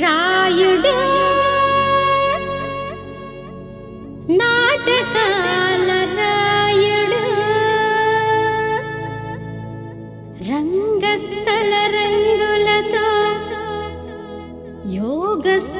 रायण नाटकाल रायण रङ्गस्थल रङ्गलतो yogas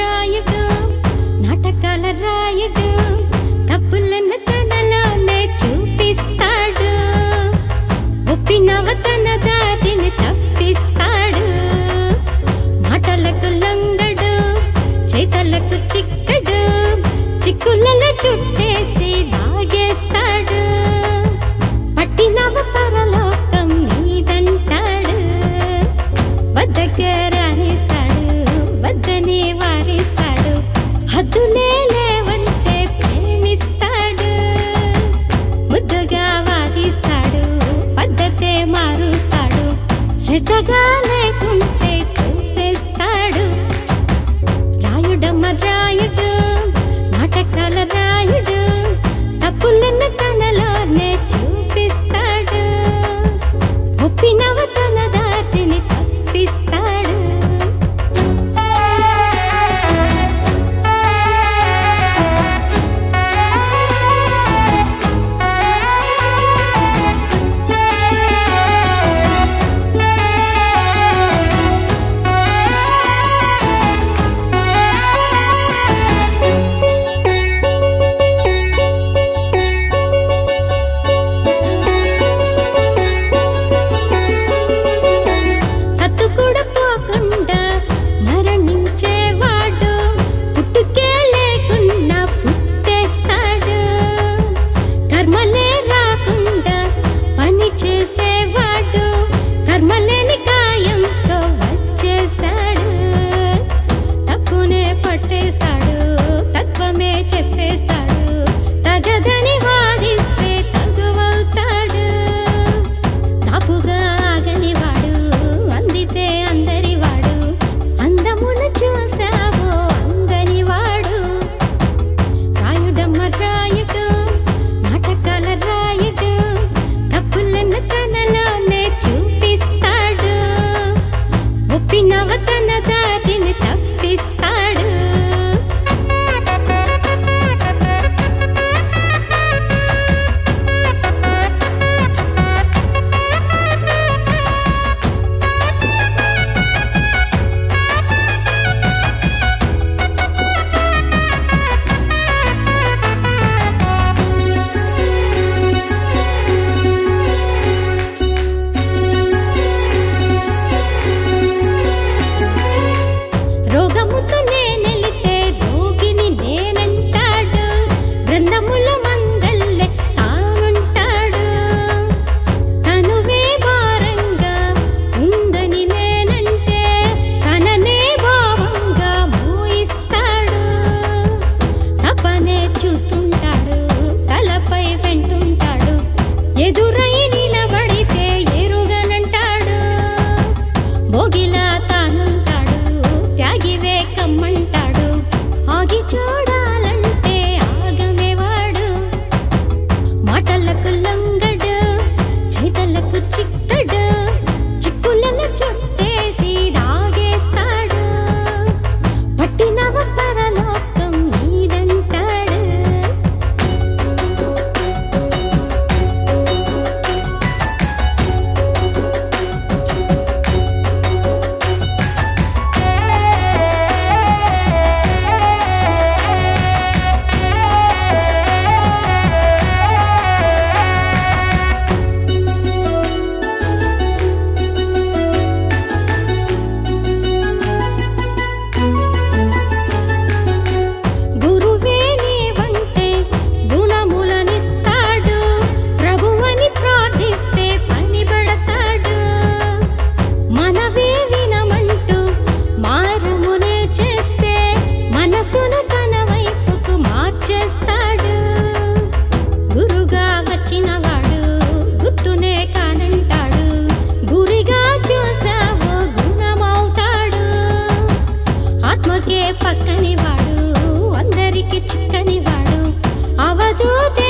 Rayudu నాటకాల రాయుడు తప్పులను తనలోనే చూపిస్తాడు. ఒప్పినవ తన దారిని తప్పిస్తాడు. మాటలకు లొంగడు చేతలకు చిక్కడు చిక్కులలో చుట్టేసి దాగేస్తాడు. హద్దులే లేవంటే ప్రేమిస్తాడు. ముద్దుగా వాగిస్తాడు పద్ధతే మారుస్తాడు. శ్రద్ధగా లేకుంటే చూసేస్తాడు రాయుడమ్మ రాయుడు చెప్పేస్తా تريني అమ్మకే పక్కని వాడు అందరికి చిక్కని వాడు అవధూతే